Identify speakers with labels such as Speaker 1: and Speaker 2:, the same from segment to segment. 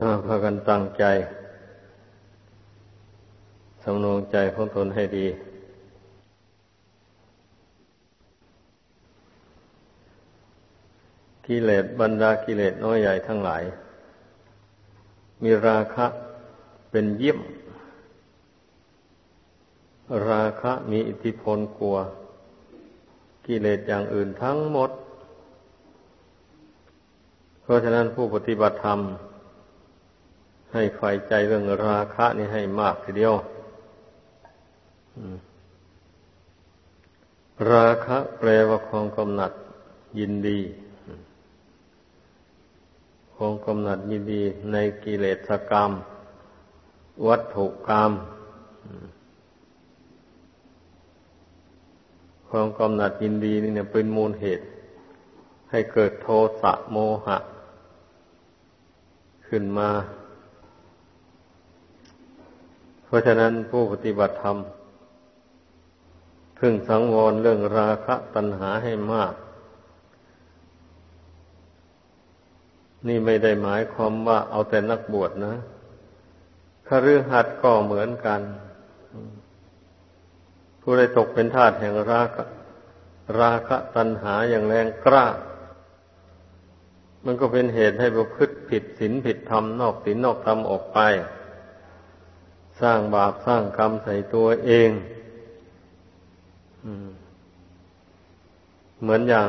Speaker 1: พากันตั้งใจสำนงใจของตนให้ดี กิเลสบรรดากิเลสน้อยใหญ่ทั้งหลาย มีราคะเป็นเยี่ยม ราคะมีอิทธิพลกลัว กิเลสอย่างอื่นทั้งหมด เพราะฉะนั้นผู้ปฏิบัติธรรม ให้ใฝ่ใจเรื่องราคะนี่ให้มากทีเดียวราคะแปลว่าความกำหนัดยินดี ความกำหนัดยินดีในกิเลสกรรม วัตถุกรรม ความกำหนัดยินดีนี่เนี่ยเป็นมูลเหตุ ให้เกิดโทสะโมหะ ขึ้นมา เพราะฉะนั้นผู้ปฏิบัติธรรมพึ่งสังวรเรื่องราคะตัณหาให้มาก นี่ไม่ได้หมายความว่าเอาแต่นักบวชนะคฤหัสถ์ก็เหมือนกัน ผู้ใดตกเป็นทาสแห่งราคะราคะตัณหาอย่างแรงกล้า มันก็เป็นเหตุให้ประพฤติผิดศีลผิดธรรมนอกศีลนอกธรรมออกไป สร้างบาปสร้างกรรมใส่ตัวเองเหมือนอย่าง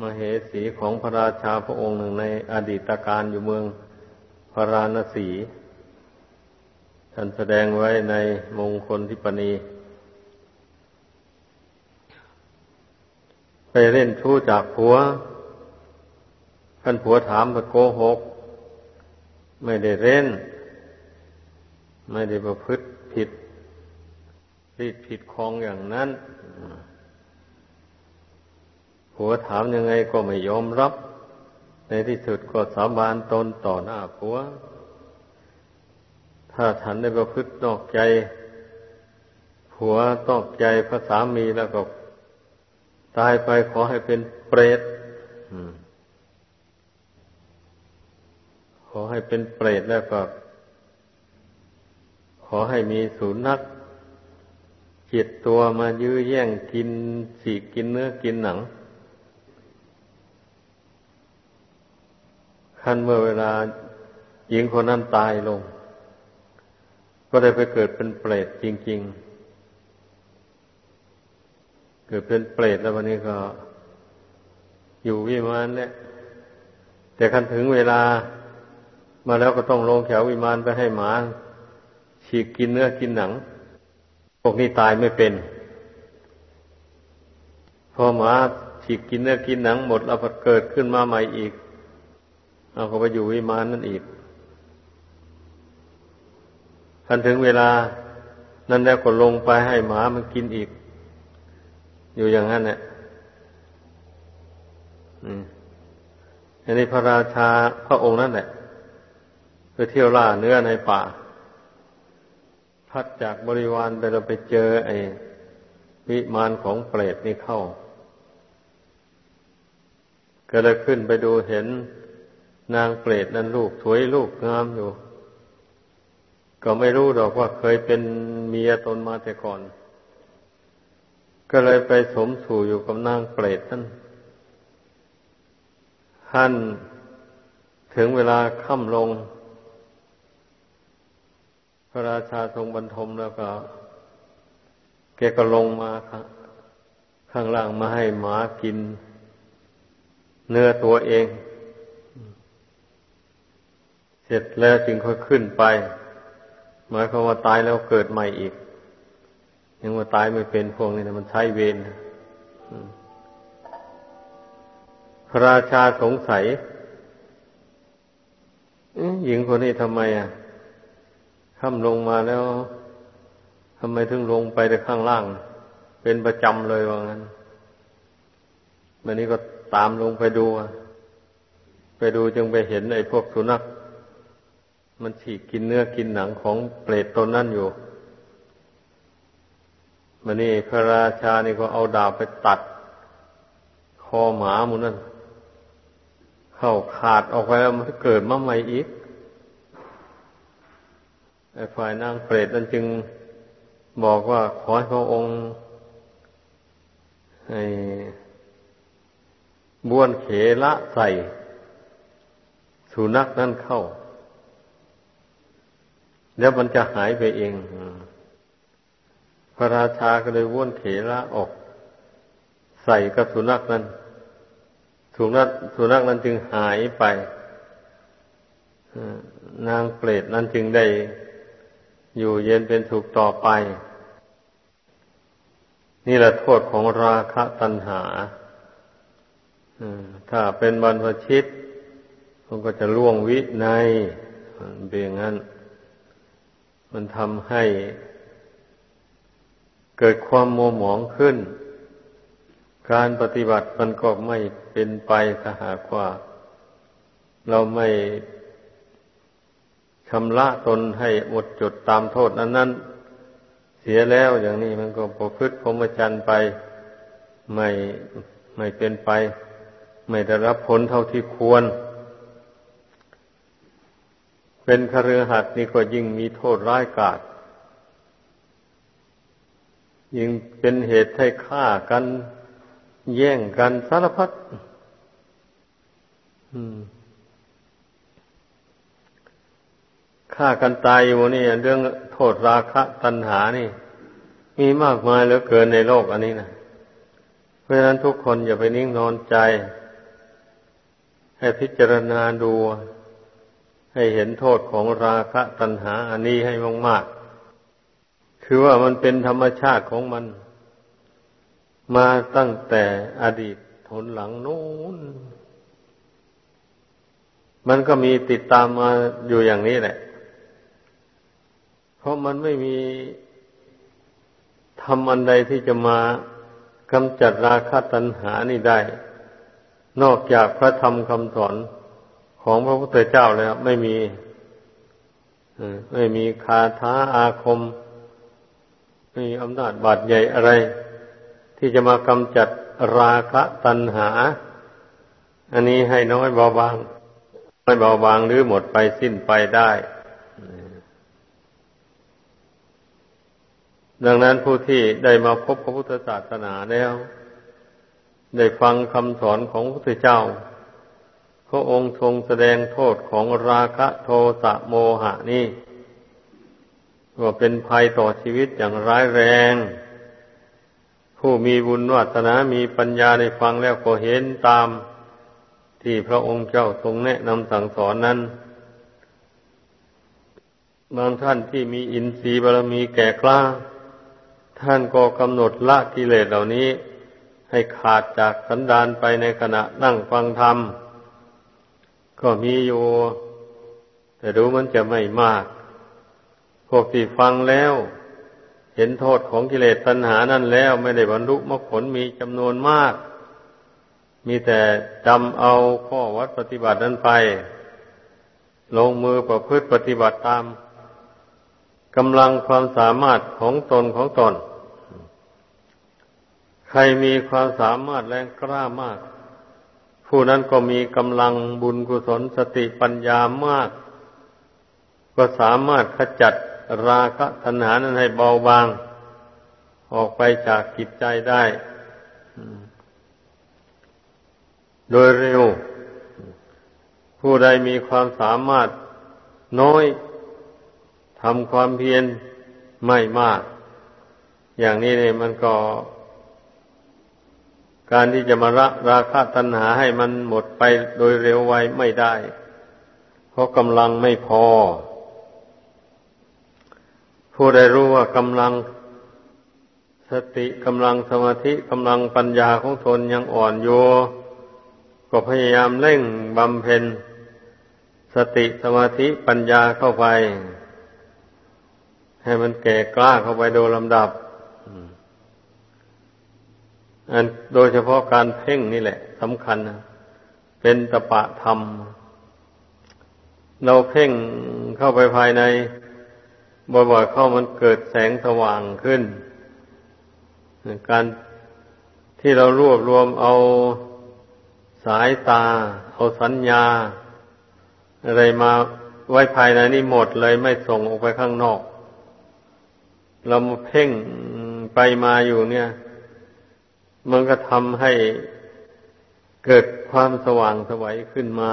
Speaker 1: มเหสีของพระราชาพระองค์หนึ่งในอดีตการอยู่เมืองพระราณสีท่านแสดงไว้ในมงคลทิปณีไปเล่นชู้จากผัวท่านผัวถามว่าโกหก ไม่ได้เล่น ไม่ได้ประพฤติผิดผิดผิดคลองอย่างนั้นผัวถามยังไงก็ไม่ยอมรับ ในที่สุดก็สาบานตนต่อหน้าผัว ถ้าฉันได้ประพฤตินอกใจผัวนอกใจพระสามีแล้วก็ตายไปขอให้เป็นเปรตขอให้เป็นเปรตแล้วก็ ขอให้มีสูนักจิตตัวมายื้อแย่งกินสีกินเนื้อกินหนังขั้นเมื่อเวลาหญิงคนนั้นตายลง ก็ได้ไปเกิดเป็นเปรตจริง ๆ เกิดเป็นเปรตแล้ววันนี้ก็ อยู่วิมานเนี่ยแต่คันถึงเวลามาแล้วก็ต้องลงแถววิมานไปให้หมา ฉีกกินเนื้อกินหนัง พวกนี้ตายไม่เป็น พอหมาฉีกกินเนื้อกินหนังหมด แล้วเกิดขึ้นมาใหม่อีก เอาก็ไปอยู่วิมานนั่นอีกทันถึงเวลา นั้นแล้วก็ลงไปให้หมามันกินอีก อยู่อย่างนั้นแหละอันนี้พระราชาพระองค์นั่นแหละไปเที่ยวล่าเนื้อในป่า พัดจากบริวารไปเราไปเจอไอ้วิมานของเปรตนี่เข้า ก็เลยขึ้นไปดูเห็นนางเปรตนั้นลูกสวยลูกงามอยู่ ก็ไม่รู้ดอกว่าเคยเป็นเมียตนมาแต่ก่อน ก็เลยไปสมสู่อยู่กับนางเปรตนั่นท่านถึงเวลาค่ำลง ระราชาทรงบรรทมแล้วก็ แกก็ลงมาข้างล่างมาให้หมากิน เนื้อตัวเอง เสร็จแล้วจึงค่อยขึ้นไป หมายความว่าตายแล้วเกิดใหม่อีก ยังว่าตายไม่เป็นพวกนี้นะมันใช้เวรพระราชาสงสัยหญิงคนนี้ทำไมอะ ค่ำลงมาแล้วทำไมถึงลงไปแต่ข้างล่าง เป็นประจำเลยว่างั้นวันนี้ก็ตามลงไปดู ไปดูจึงไปเห็นไอ้พวกสุนัขมันฉีกกินเนื้อกินหนังของเปรตตนนั่นอยู่มันนี่พระราชานี่ก็เอาดาบไปตัด คอหมาหมูนั่น เข้าขาดออกไปแล้วมันเกิดมาใหม่อีก ฝ่ายนางเปรตนั้นจึงบอกว่าขอให้พระองค์ให้บ้วนเขละใส่สุนัขนั่นเข้า แล้วมันจะหายไปเอง พระราชาก็เลยว้วนเขละออก ใส่กับสุนัขนั้นสุนัขสุนัขนั้นจึงหายไปนางเปรตนั้นจึงได้ อยู่เย็นเป็นสุขต่อไป นี่แหละโทษของราคะตัณหาถ้าเป็นบรรพชิตมันก็จะล่วงวิในเบียงนั้น มันทำให้เกิดความโมหมองขึ้น การปฏิบัติมันก็ไม่เป็นไปถ้าหากว่า เราไม่ ชำระตนให้หมดจดตามโทษนั้นนั้นเสียแล้วอย่างนี้มันก็ประพฤติพรหมจรรย์ไปไม่ไม่เป็นไป ไม่ได้รับผลเท่าที่ควร เป็นคฤหัสถ์นี่ก็ยิ่งมีโทษร้ายกาจยิ่งเป็นเหตุให้ฆ่ากัน แย่งกันสารพัดอืม ฆ่ากันตายอยู่นี่เรื่องโทษราคะตัณหานี่ มีมากมายเหลือเกินในโลกอันนี้นะเพราะฉะนั้นทุกคนอย่าไปนิ่งนอนใจ ให้พิจารณาดู ให้เห็นโทษของราคะตัณหา อันนี้ให้มากๆคือว่ามันเป็นธรรมชาติของมัน มาตั้งแต่อดีตทนหลังนู้นมันก็มีติดตามมาอยู่อย่างนี้แหละ ราะมันไม่มีทำอันใดที่จะมากำจัดราคะตัณหานี่ได้ นอกจากพระธรรมคำสอนของพระพุทธเจ้าแล้วไม่มีไม่มีคาถาอาคม ไม่มีอำนาจบาดใหญ่อะไร ที่จะมากำจัดราคะตัณหา อันนี้ให้น้อยเบาบางไม่เบาบางหรือหมดไปสิ้นไปได้ ดังนั้นผู้ที่ได้มาพบพระพุทธศาสนาแล้ว ได้ฟังคำสอนของพระพุทธเจ้า พระองค์ทรงแสดงโทษของราคะโทสะโมหะนี่ว่าเป็นภัยต่อชีวิตอย่างร้ายแรง ผู้มีบุญวัฒนามีปัญญาได้ฟังแล้วก็เห็นตาม ที่พระองค์เจ้าทรงแนะนำสั่งสอนนั้นบางท่านที่มีอินทรีย์บารมีแก่กล้า ท่านก็กำหนดละกิเลสเหล่านี้ ให้ขาดจากสันดานไปในขณะนั่งฟังธรรม ก็มีอยู่ แต่ดูมันจะไม่มาก พวกที่ฟังแล้ว เห็นโทษของกิเลสตัณหานั่นแล้วไม่ได้บรรลุมรรคผลมีจำนวนมาก มีแต่จำเอาข้อวัดปฏิบัตินั้นไป ลงมือประพฤติปฏิบัติตาม กำลังความสามารถของตนของตน ใครมีความสามารถแรงกล้ามาก ผู้นั้นก็มีกำลังบุญกุศลสติปัญญามาก ก็สามารถขจัดราคะตัณหานั้นให้เบาบาง ออกไปจากจิตใจได้ โดยเร็ว ผู้ใดมีความสามารถน้อย ทำความเพียรไม่มาก อย่างนี้เนี่ยมันก็ การที่จะมาระราคาตัณหาให้มันหมดไปโดยเร็วไวไม่ได้ เพราะกำลังไม่พอ ผู้ใดรู้ว่ากำลังสติกำลังสมาธิกำลังปัญญาของตนยังอ่อนโยก็พยายามเร่งบำเพ็ญ สติสมาธิปัญญาเข้าไป ให้มันแก่กล้าเข้าไปโดยลำดับอันโดยเฉพาะการเพ่งนี่แหละสำคัญนะเป็นตปะธรรม เราเพ่งเข้าไปภายในบ่อยๆเข้ามันเกิดแสงสว่างขึ้น การที่เรารวบรวมเอาสายตา เอาสัญญา อะไรมาไว้ภายในนี่หมดเลยไม่ส่งออกไปข้างนอก เรามาเพ่งไปมาอยู่เนี่ย มันก็ทำให้เกิดความสว่างสวัยขึ้นมา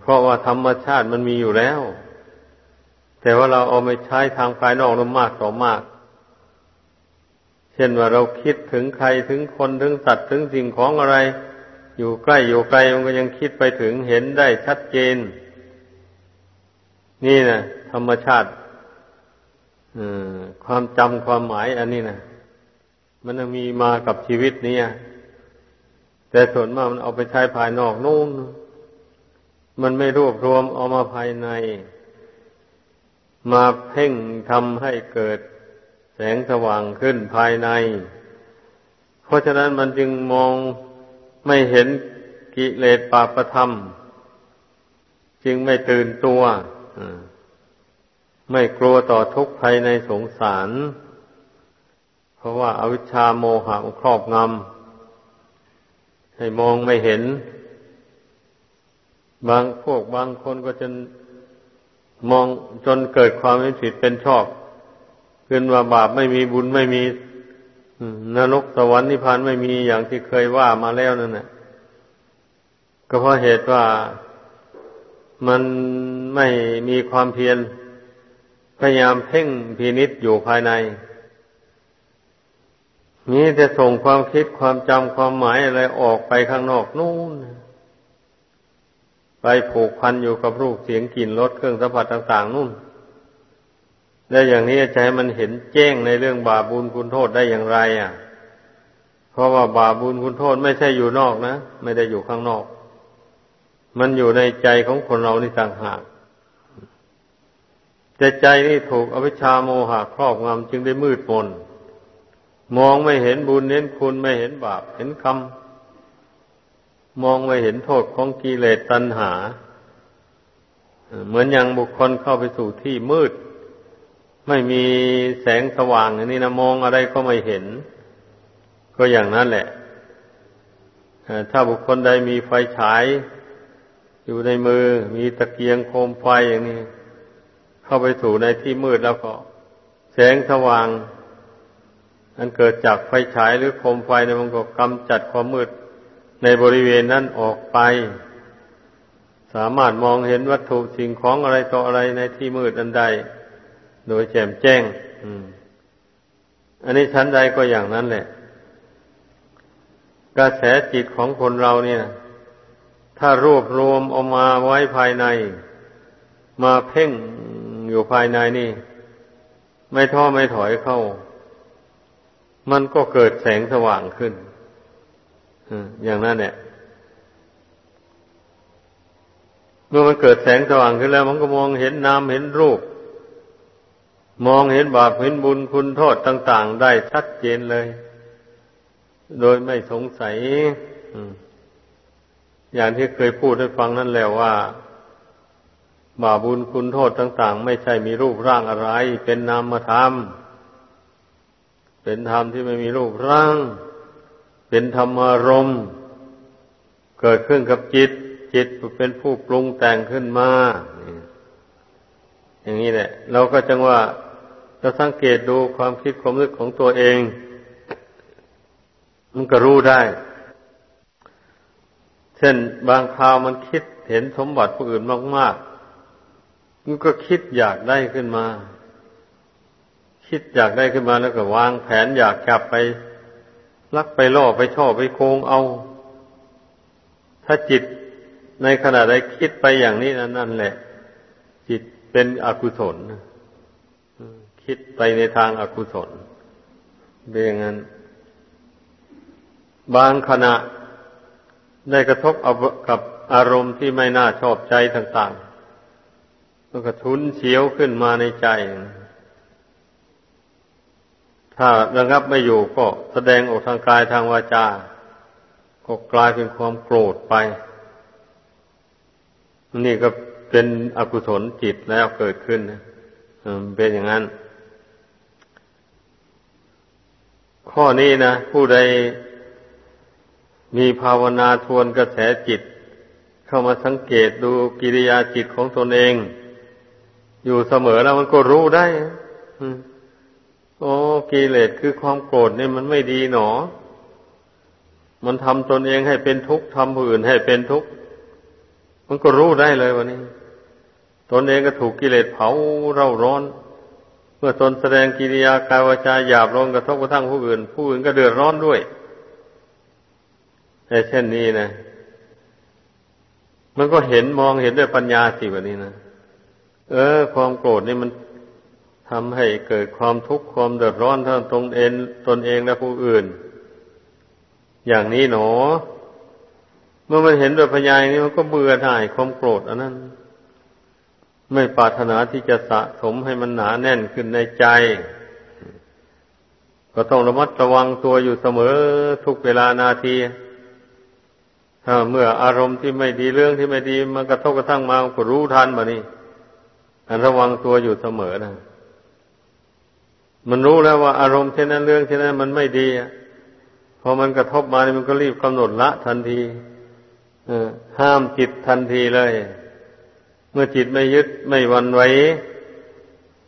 Speaker 1: เพราะว่าธรรมชาติมันมีอยู่แล้ว แต่ว่าเราเอาไปใช้ทางภายนอกนั้นมากต่อมาก เช่นว่าเราคิดถึงใครถึงคนถึงสัตว์ถึงสิ่งของอะไร อยู่ใกล้อยู่ไกลมันก็ยังคิดไปถึงเห็นได้ชัดเจน นี่นะธรรมชาติ ความจำความหมายอันนี้นะมันมีมากับชีวิตนี้แต่ส่วนมากมันเอาไปใช้ภายนอกนู่นมันไม่รวบรวมเอามาภายใน มาเพ่งทำให้เกิดแสงสว่างขึ้นภายใน เพราะฉะนั้นมันจึงมองไม่เห็นกิเลสปาประธรรม จึงไม่ตื่นตัว ไม่กลัวต่อทุกข์ภายในสงสาร เพราะว่าอาวิชชาโมหะครอบงำให้มองไม่เห็น บางพวกบางคนก็จนมองจนเกิดความไม่ผิดเป็นชอบขึ้นว่าบาปไม่มีบุญไม่มีนรกสวรรค์นิพพานไม่มีอย่างที่เคยว่ามาแล้วนั่นแหละก็เพราะเหตุว่ามันไม่มีความเพียร พยายามเพ่งพินิษอยู่ภายใน นี้จะส่งความคิดความจำความหมายอะไรออกไปข้างนอกนู่น ไปผูกพันอยู่กับรูปเสียงกลิ่นรสเครื่องสัมผัสต่างๆนู่น ได้อย่างนี้จะให้มันเห็นแจ้งในเรื่องบาปบุญคุณโทษได้อย่างไร อะ เพราะว่าบาปบุญคุณโทษไม่ใช่อยู่นอกนะ ไม่ได้อยู่ข้างนอก มันอยู่ในใจของคนเรานี่ต่างหาก แต่ใจนี่ถูกอวิชชาโมหะครอบงำจึงได้มืดมน มองไม่เห็นบุญเน้นคุณไม่เห็นบาปเห็นคำมองไม่เห็นโทษของกิเลสตัณหา เหมือนอย่างบุคคลเข้าไปสู่ที่มืด ไม่มีแสงสว่างอันนี้นะมองอะไรก็ไม่เห็น ก็อย่างนั้นแหละถ้าบุคคลใดมีไฟฉาย อยู่ในมือมีตะเกียงโคมไฟอย่างนี้ เข้าไปสู่ในที่มืดแล้วก็ แสงสว่างอันเกิดจากไฟฉายหรือโคมไฟเนี่ยมันก็กำจัดความมืดในบริเวณนั้นออกไป สามารถมองเห็นวัตถุสิ่งของอะไรต่ออะไรในที่มืดอันใด โดยแจ่มแจ้งอันนี้ชั้นใดก็อย่างนั้นแหละ กระแสจิตของคนเราเนี่ย ถ้ารวบรวมออกมาไว้ภายใน มาเพ่ง อยู่ภายในนี่ ไม่ท้อไม่ถอยเข้า มันก็เกิดแสงสว่างขึ้นอย่างนั้นเนี่ยเมื่อมันเกิดแสงสว่างขึ้นแล้ว มันก็มองเห็นนามเห็นรูป มองเห็นบาปเห็นบุญคุณโทษต่าง ๆ ได้ชัดเจนเลย โดยไม่สงสัยอย่างที่เคยพูดให้ฟังนั่นแล้วว่า บาบุญคุณโทษต่าง ๆ ไม่ใช่มีรูปร่างอะไร เป็นนามธรรม เป็นธรรมที่ไม่มีรูปร่าง เป็นธรรมารมณ์เกิดขึ้นกับจิต จิตเป็นผู้ปรุงแต่งขึ้นมา อย่างนี้แหละ เราก็จังว่าเราสังเกตดูความคิดความนึกของตัวเอง มันก็รู้ได้ เช่นบางคราวมันคิดเห็นสมบัติผู้อื่นมากๆ มันก็คิดอยากได้ขึ้นมา คิดอยากได้ขึ้นมาแล้วก็วางแผนอยากกลับไป ลักไปล่อไปช่อไปโกงเอา ถ้าจิตในขณะใดคิดไปอย่างนี้นั่นแหละ จิตเป็นอกุศลคิดไปในทางอากุศลเป็นอย่างนั้น บางขณะได้กระทบกับอารมณ์ที่ไม่น่าชอบใจต่าง ๆก็กระทุนเฉียวขึ้นมาในใจ ถ้าระงับไม่อยู่ก็แสดงออกทางกายทางวาจา ก็กลายเป็นความโกรธไป นี่ก็เป็นอกุศลจิตแล้วเกิดขึ้นนะเป็นอย่างนั้น ข้อนี้นะ ผู้ใดมีภาวนาทวนกระแสจิต เข้ามาสังเกตดูกิริยาจิตของตนเอง อยู่เสมอแล้วมันก็รู้ได้โอ้กิเลสคือความโกรธนี่มันไม่ดีหนอ มันทำตนเองให้เป็นทุกข์ทำผู้อื่นให้เป็นทุกข์ มันก็รู้ได้เลยวันนี้ ตนเองก็ถูกกิเลสเผาเร่าร้อน เมื่อตนแสดงกิริยากายวาจาหยาบลงกระทบกระทั่งผู้อื่น ผู้อื่นก็เดือดร้อนด้วยแต่เช่นนี้นะ มันก็เห็นมองเห็นด้วยปัญญาสิแบบนี้นะ เออ ความโกรธนี่มันทำให้เกิดความทุกข์ความเดือดร้อนทั้งตนเองตนเองและผู้อื่น อย่างนี้หนอ เมื่อมันเห็นด้วยปัญานี้มันก็เบื่อหน่ายความโกรธอันนั้น ไม่ปรารถนาที่จะสะสมให้มันหนาแน่นขึ้นในใจ ก็ต้องระมัดระวังตัวอยู่เสมอทุกเวลานาทีเมื่ออารมณ์ที่ไม่ดีเรื่องที่ไม่ดี มันกระทบกระทั่งมาก็รู้ทันมานี่ ระวังตัวอยู่เสมอนะมันรู้แล้วว่าอารมณ์เช่นนั้นเรื่องเช่นนั้นมันไม่ดีพอมันกระทบมานี่มันก็รีบกำหนดละทันทีห้ามจิตทันทีเลย เมื่อจิตไม่ยึดไม่วันไหว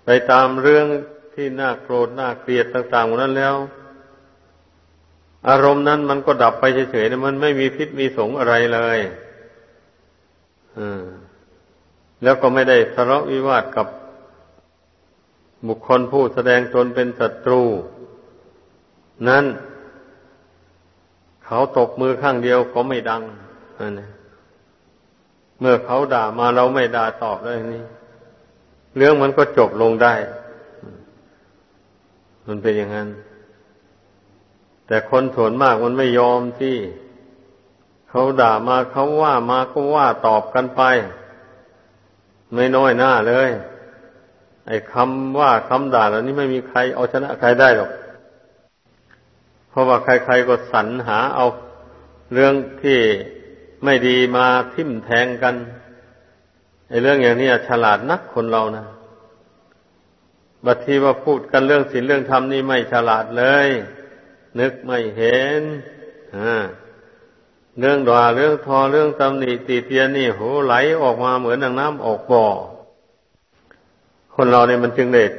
Speaker 1: ไปตามเรื่องที่น่าโกรธน่าเกลียดต่างๆนั้นแล้ว อารมณ์นั้นมันก็ดับไปเฉยๆมันไม่มีพิษมีสงอะไรเลย แล้วก็ไม่ได้ทะเลาะวิวาทกับบุคคลผู้แสดงตนเป็นศัตรู นั้น เขาตบมือข้างเดียวก็ไม่ดังนั่นเมื่อเขาด่ามาเราไม่ด่าตอบเลยนี่ เรื่องมันก็จบลงได้ มันเป็นอย่างนั้น แต่คนส่วนมากมันไม่ยอมที่ เขาด่ามาเขาว่ามาก็ว่าตอบกันไป ไม่น้อยหน้าเลย ไอ้คำว่าคำด่าเหล่านี้ไม่มีใครเอาชนะใครได้หรอก เพราะว่าใครๆก็สรรหาเอาเรื่องที่ไม่ดีมาทิ่มแทงกันไอ้เรื่องอย่างนี้ฉลาดนักคนเรานะบัดทีว่าพูดกันเรื่องศีลเรื่องธรรมนี่ไม่ฉลาดเลย นึกไม่เห็น เรื่องด่าเรื่องทอเรื่องตำหนิตีเตียนนี่โหไหลออกมาเหมือนดังน้ำออกบ่อ คนเราเนี่ยมันจึงเด็ด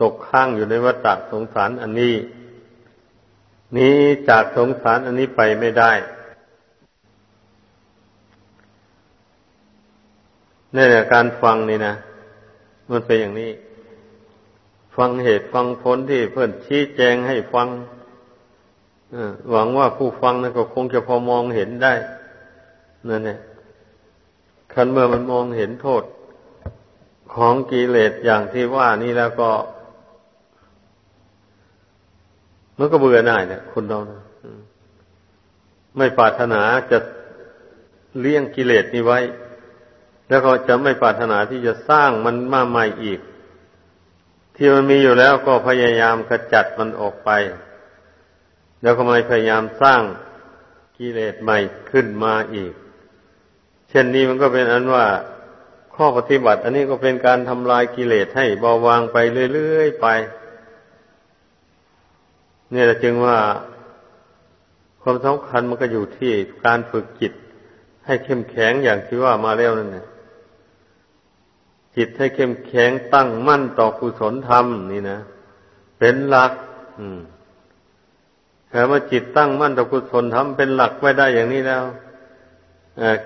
Speaker 1: ตกข้างอยู่ในวัฏสงสารอันนี้ นี้จากสงสารอันนี้ไปไม่ได้นี่แหละการฟังนี่นะมันเป็นอย่างนี้ ฟังเหตุฟังผลที่เพื่อนชี้แจงให้ฟัง หวังว่าผู้ฟังนั้นก็คงจะพอมองเห็นได้นั่นแหละคันเมื่อมันมองเห็นโทษของกิเลสอย่างที่ว่านี่แล้วก็ มันก็เบื่อหน่ายเนี่ยคุณเรานะไม่ปรารถนาจะเลี้ยงกิเลสนี้ไว้ แล้วก็จะไม่ปรารถนาที่จะสร้างมันมาใหม่อีก ที่มันมีอยู่แล้วก็พยายามขจัดมันออกไป แล้วก็ไม่พยายามสร้างกิเลสใหม่ขึ้นมาอีก เช่นนี้มันก็เป็นอันว่าข้อปฏิบัติ อันนี้ก็เป็นการทำลายกิเลสให้เบาบางไปเรื่อยๆไป เนี่ยจึงว่าความสำคัญมันก็อยู่ที่การฝึกจิตให้เข้มแข็งอย่างที่ว่ามาแล้วนั่นแหละจิตให้เข้มแข็งตั้งมั่นต่อกุศลธรรมนี่นะเป็นหลัก อืม แต่ว่าจิตตั้งมั่นต่อกุศลทำเป็นหลักไว้ได้อย่างนี้แล้ว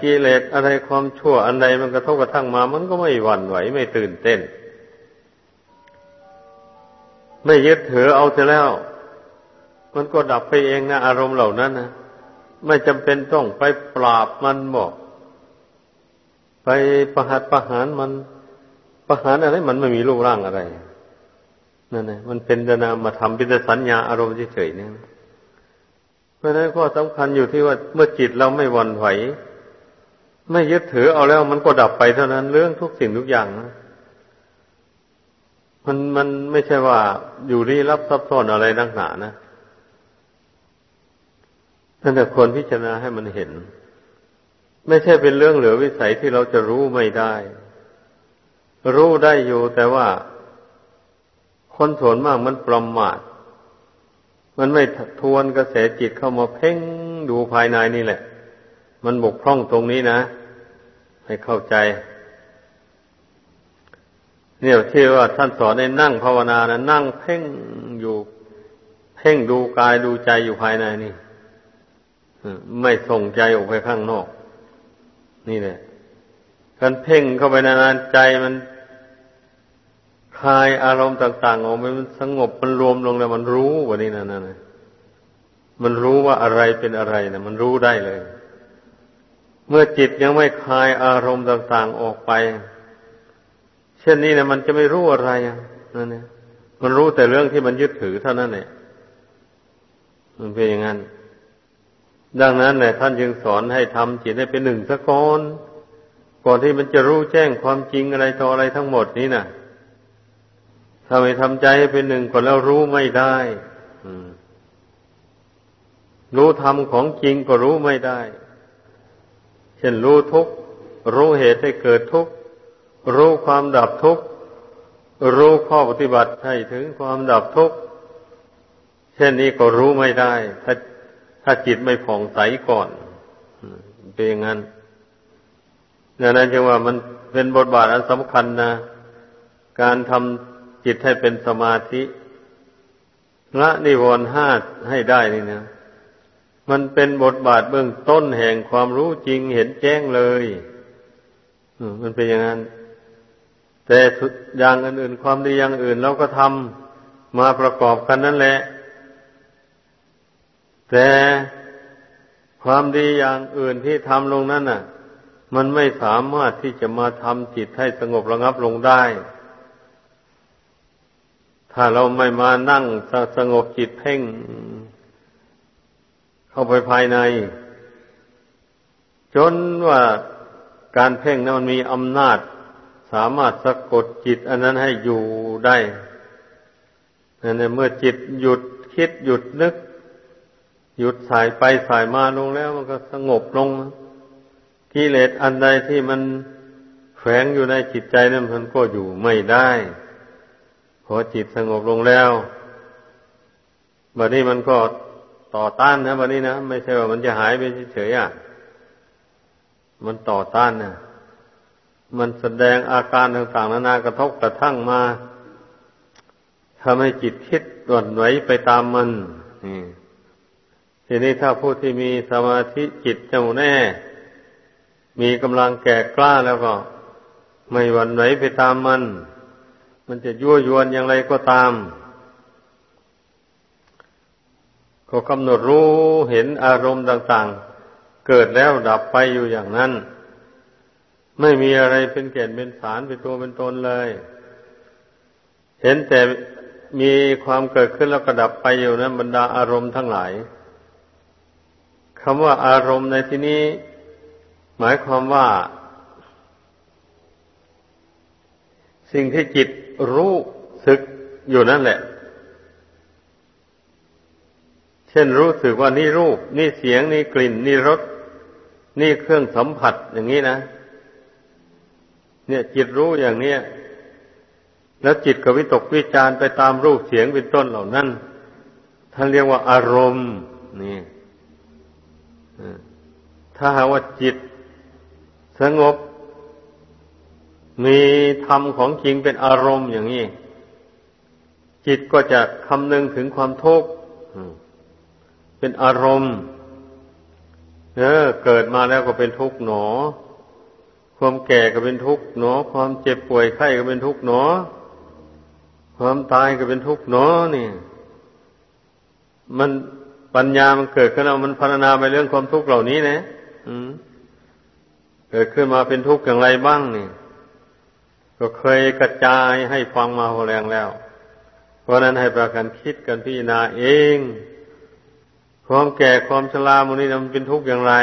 Speaker 1: กิเลสอะไรความชั่วอันใดมันกระทบกระทั่งมา มันก็ไม่หวั่นไหวไม่ตื่นเต้น ไม่ยึดถือเอาเสียแล้ว มันก็ดับไปเองนะอารมณ์เหล่านั้นนะไม่จำเป็นต้องไปปราบมันบอกไปประหัตประหารมัน ประหารอะไรมันไม่มีรูปร่างอะไรนั่นนะมันเป็นนามมาทำเป็นสัญญาอารมณ์เฉยๆเนี่ย เพราะนั้นข้อสำคัญอยู่ที่ว่าเมื่อจิตเราไม่หวั่นไหว ไม่ยึดถือเอาแล้วมันก็ดับไปเท่านั้นเรื่องทุกสิ่งทุกอย่างนะมันมันไม่ใช่ว่าอยู่รีรับซับซ้อนอะไรนักหนานะนั่นแต่ควรพิจารณาให้มันเห็น ไม่ใช่เป็นเรื่องเหลือวิสัยที่เราจะรู้ไม่ได้ รู้ได้อยู่แต่ว่าคนส่วนมากมันประมาท มันไม่ทวนกระแสจิตเข้ามาเพ่งดูภายในนี่แหละ มันบกพร่องตรงนี้นะ ให้เข้าใจ เนี่ยที่ว่าท่านสอนให้นั่งภาวนานะนั่งเพ่งอยู่ เพ่งดูกายดูใจอยู่ภายในนี่ไม่ส่งใจออกไปข้างนอก นี่แหละการเพ่งเข้าไปนานๆใจมัน คลายอารมณ์ต่างๆออกไปมันสงบมันรวมลงแล้วมันรู้ว่านี่นะนั่นมันรู้ว่าอะไรเป็นอะไรนะมันรู้ได้เลย เมื่อจิตยังไม่คลายอารมณ์ต่าง ๆออกไป เช่นนี้นะมันจะไม่รู้อะไรนั่นเนี่ยมันรู้แต่เรื่องที่มันยึดถือเท่านั้นแหละมันเป็นอย่างนั้น ดังนั้นแหละท่านจึงสอนให้ทำจิตให้เป็นหนึ่งสะก่อนก่อนที่มันจะรู้แจ้งความจริงอะไรต่ออะไรทั้งหมดนี้นะ่ะ ถ้าไม่ทำใจให้เป็นหนึ่งก่อนแล้วรู้ไม่ได้รู้ธรรมของจริงก็รู้ไม่ได้ เช่นรู้ทุกข์รู้เหตุให้เกิดทุกข์รู้ความดับทุกข์รู้ข้อปฏิบัติให้ถึงความดับทุกข์เช่นนี้ก็รู้ไม่ได้ ถ้าถ้าจิตไม่ผ่องใสก่อนเป็นอย่างนั้นดังนั้นจึงว่ามันเป็นบทบาทอันสำคัญนะ การทำ จิตให้เป็นสมาธิละนิวรณ์ห้าให้ได้นี่นะ มันเป็นบทบาทเบื้องต้นแห่งความรู้จริงเห็นแจ้งเลยมันเป็นอย่างนั้น แต่อย่างอื่นๆความดีอย่างอื่นเราก็ทำมาประกอบกันนั่นแหละ แต่ความดีอย่างอื่นที่ทำลงนั้นน่ะ มันไม่สามารถที่จะมาทำจิตให้สงบระงับลงได้ ถ้าเราไม่มานั่งสสงบจิตเพ่ง เข้าไปภายใน จนว่าการเพ่งนั้นมันมีอำนาจ สามารถสะกดจิต อันนั้นให้อยู่ได้นั่นเมื่อจิตหยุดคิดหยุดนึก หยุดสายไปสายมาลงแล้ว มันก็สงบลงกิเลสอันใดที่มันแฝงอยู่ในจิตใจนั้นมันก็อยู่ไม่ได้ พอจิตสงบลงแล้วบัดนี้มันก็ต่อต้านนะบัดนี้นะไม่ใช่ว่ามันจะหายไปเฉยๆอะมันต่อต้านนะมันแสดงอาการต่างๆนานากระทบกระทั่งมาทำให้จิตคิดด่วนไหวไปตามมันนี่ทีนี้ถ้าผู้ที่มีสมาธิจิตเจ้าแน่ มีกำลังแก่กล้าแล้วก็ ไม่หวั่นไหวไปตามมัน มันจะยั่วยวนอย่างไรก็ตาม ก็กำหนดรู้เห็นอารมณ์ต่าง ๆ เกิดแล้วดับไปอยู่อย่างนั้น ไม่มีอะไรเป็นแก่นเป็นสารเป็นตัวเป็นตนเลย เห็นแต่มีความเกิดขึ้นแล้วก็ดับไปอยู่นั้นบรรดาอารมณ์ทั้งหลายคำว่าอารมณ์ในที่นี้ หมายความว่า สิ่งที่จิต รู้สึกอยู่นั่นแหละ เช่นรู้สึกว่านี่รูป นี่เสียง นี่กลิ่น นี่รส นี่เครื่องสัมผัสอย่างนี้นะ เนี่ยจิตรู้อย่างเนี้ยแล้วจิตก็วิตกวิจารไปตามรูปเสียงเป็นต้นเหล่านั้นท่านเรียกว่าอารมณ์ นี่ถ้าหาว่าจิตสงบ มีธรรมของจริงเป็นอารมณ์อย่างนี้ จิตก็จะคำนึงถึงความทุกข์เป็นอารมณ์ เออ เกิดมาแล้วก็เป็นทุกข์หนอ ความแก่ก็เป็นทุกข์หนอ ความเจ็บป่วยไข้ก็เป็นทุกข์หนอ ความตายก็เป็นทุกข์หนอนี่มันปัญญามันเกิดขึ้นแล้วมันพารณาไปเรื่องความทุกข์เหล่านี้นะเกิดขึ้นมาเป็นทุกข์อย่างไรบ้างนี่ ก็เคยกระจายให้ฟังมาพอแรงแล้ว เพราะนั้นให้ประกันคิดกันพิจารณาเอง ความแก่ความชรามันนี่มันเป็นทุกข์อย่างไร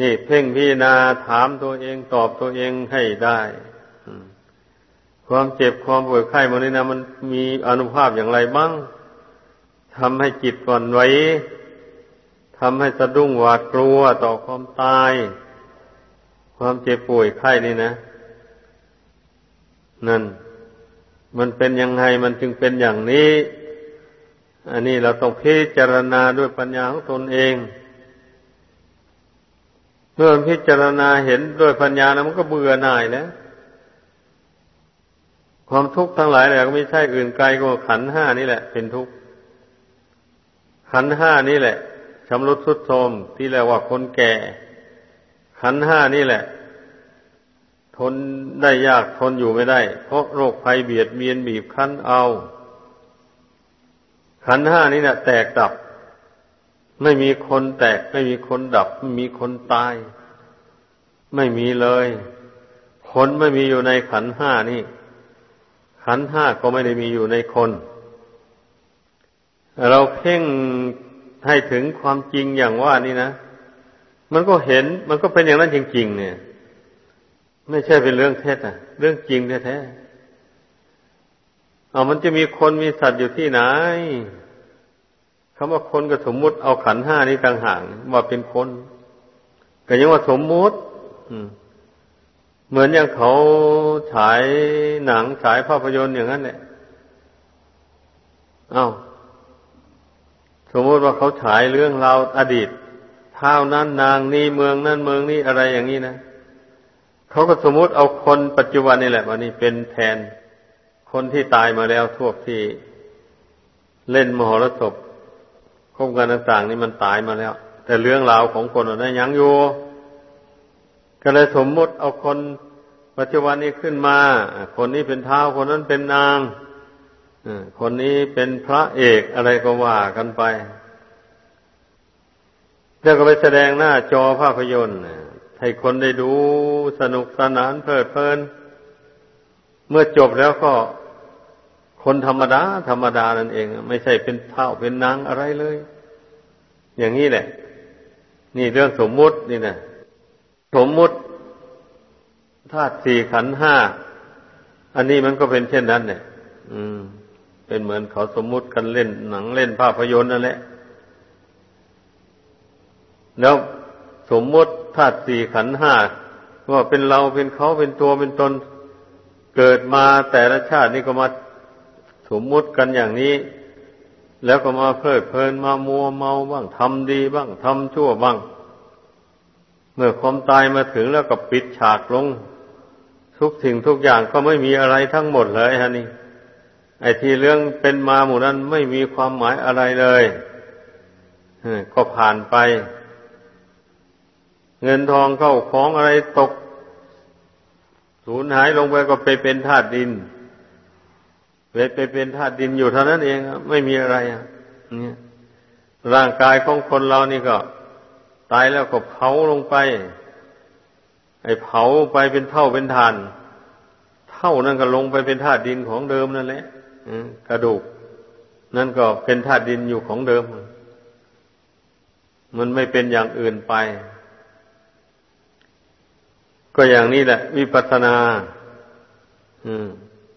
Speaker 1: นี่เพ่งพิจารณาถามตัวเองตอบตัวเองให้ได้ความเจ็บความป่วยไข้มันนี่นะมันมีอนุภาพอย่างไรบ้างทำให้จิตก่อนไหวทำให้สะดุ้งหวาดกลัวต่อความตาย ความเจ็บป่วยไข้นี่นะ นั่น มันเป็นยังไงมันจึงเป็นอย่างนี้ อันนี้เราต้องพิจารณาด้วยปัญญาของตนเอง เมื่อพิจารณาเห็นด้วยปัญญานะมันก็เบื่อหน่ายแล้วความทุกข์ทั้งหลายแหละก็ไม่ใช่อื่นไกลกว่าขันห้านี่แหละ เป็นทุกข์ขันห้านี่แหละชำรุดทรุดโทรมที่เรียกว่าคนแก่ ขันห้านี่แหละ ทนได้ยากทนอยู่ไม่ได้ เพราะโรคภัยเบียดเบียนบีบคั้นเอา ขันห้านี้นะ่ยแตกดับ ไม่มีคนแตก ไม่มีคนดับ ไม่มีคนตาย ไม่มีเลย คนไม่มีอยู่ในขันห้านี่ ขันห้าก็ไม่ได้มีอยู่ในคน เราเพ่งให้ถึงความจริงอย่างว่านี่นะ มันก็เห็นมันก็เป็นอย่างนั้นจริง ๆ เนี่ย ไม่ใช่เป็นเรื่องเท็จอะเรื่องจริงแท้ๆเอามันจะมีคนมีสัตว์อยู่ที่ไหนคำว่าคนก็สมมุติเอาขันห้านี้ต่างหากว่าเป็นคนก็ยังว่าสมมุติเหมือนอย่างเขาฉายหนังฉายภาพยนตร์อย่างนั้นแหละเอา้าสมมติว่าเขาฉายเรื่องราวอดีตเท่านั้นนางนี้เมืองนั้นเมืองนี้อะไรอย่างนี้นะ เขาก็สมมติเอาคนปัจจุบันนี่แหละวันนี้เป็นแทนคนที่ตายมาแล้วทั่วที่เล่นมหรสพคบกันต่างๆนี่มันตายมาแล้ว แต่เรื่องราวของคนนั้นยังอยู่ก็เลยสมมติเอาคนปัจจุบันนี้ขึ้นมา คนนี้เป็นเท้าคนนั้นเป็นนางคนนี้เป็นพระเอกอะไรก็ว่ากันไปแล้วก็ไปแสดงหน้าจอภาพยนตร์ ให้คนได้ดูสนุกสนานเพลิดเพลิน เมื่อจบแล้วก็คนธรรมดา ธรรมดานั่นเอง ไม่ใช่เป็นเท่าเป็นนางอะไรเลย อย่างนี้แหละ นี่เรื่องสมมุตินี่นะสมมุติธาตุสี่ขันห้าอันนี้มันก็เป็นเช่นนั้นเนี่ยอืม เป็นเหมือนเขาสมมุติกันเล่นหนังเล่นภาพยนตร์นั่นแหละ แล้ว สมมติธาตุสี่ขันห้าว่าเป็นเราเป็นเขาเป็นตัวเป็นตน เกิดมาแต่ละชาตินี่ก็มาสมมุติกันอย่างนี้ แล้วก็มาเพลิดเพลินมามัวเมาบ้างทำดีบ้างทำชั่วบ้าง เมื่อความตายมาถึงแล้วก็ปิดฉากลง ทุกสิ่งทุกอย่างก็ไม่มีอะไรทั้งหมดเลยฮะนี่ไอ้ที่เรื่องเป็นมาหมู่นั้นไม่มีความหมายอะไรเลยก็ผ่านไป เงินทองเข้าของอะไรตก สูญหายลงไปก็ไปเป็นธาตุดินเวทไปเป็นธาตุดินอยู่เท่านั้นเองไม่มีอะไรอะเนี่ยร่างกายของคนเรานี่ก็ ตายแล้วก็เผาลงไป ไอ้เผาไปเป็นเท่าเป็นฐาน เท่านั้นก็ลงไปเป็นธาตุดินของเดิมนั่นแหละกระดูก นั่นก็เป็นธาตุดินอยู่ของเดิม มันไม่เป็นอย่างอื่นไป ก็อย่างนี้แหละ วิปัสสนา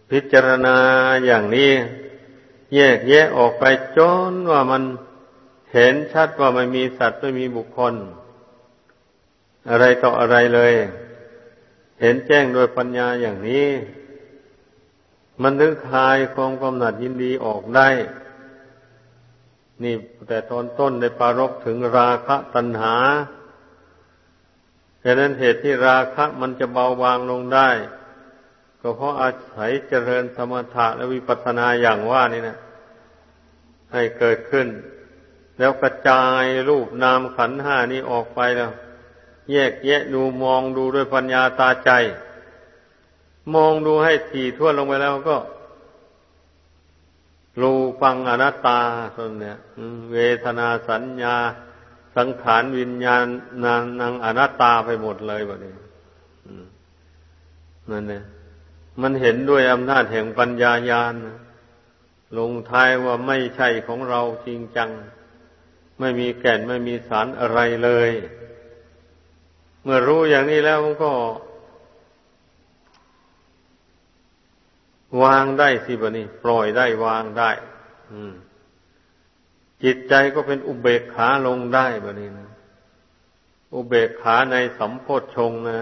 Speaker 1: พิจารณาอย่างนี้ แยกแยะออกไปจนว่ามันเห็นชัดว่าไม่มีสัตว์ไม่มีบุคคล อะไรต่ออะไรเลย เห็นแจ้งโดยปัญญาอย่างนี้ มันถึงคลายความกำหนัดยินดีออกได้ นี่แต่ตอนต้นในปารกถึงราคะตัณหา ดังนั้นเหตุที่ราคะมันจะเบาบางลงได้ ก็เพราะอาศัยเจริญสมถะและวิปัสสนาอย่างว่านี่นะให้เกิดขึ้น แล้วกระจายรูปนามขันห้านี้ออกไปแล้ว แยกแยะดูมองดูด้วยปัญญาตาใจ มองดูให้ถี่ทั่วลงไปแล้วก็รูปังอนัตตาส่วนเนี่ยเวทนาสัญญา สังขารวิญญาณนางนางอนัตตาไปหมดเลยแบบนี้นั่นเนี่ยมันเห็นด้วยอำนาจแห่งปัญญาญาณลงท้ายว่าไม่ใช่ของเราจริงจัง ไม่มีแก่นไม่มีสารอะไรเลย เมื่อรู้อย่างนี้แล้วมันก็ วางได้สิบนี้ปล่อยได้วางได้ จิตใจก็เป็นอุเบกขาลงได้แบบนี้นะ อุเบกขาในสัมโพชฌงนะ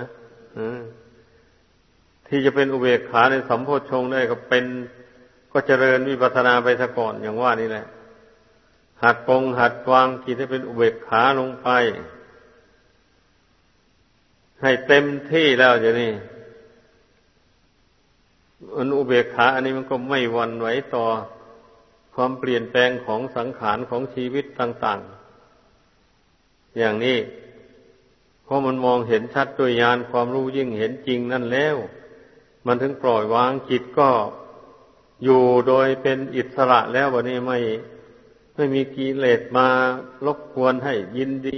Speaker 1: ที่จะเป็นอุเบกขาในสัมโพชฌงได้ก็เป็นก็เจริญวิปัสนาไปซะก่อนอย่างว่านี่แหละ หัดปงหัดวางจิตให้เป็นอุเบกขาลงไป ให้เต็มที่แล้วจะนี่อันอุเบกขาอันนี้มันก็ไม่วันไหวต่อ ความเปลี่ยนแปลงของสังขารของชีวิตต่างๆ อย่างนี้เพราะมันมองเห็นชัดด้วยญาณความรู้ยิ่งเห็นจริงนั่นแล้ว มันถึงปล่อยวางจิตก็อยู่โดยเป็นอิสระแล้ววันนี้ไม่ไม่มีกิเลสมารบกวนให้ยินดี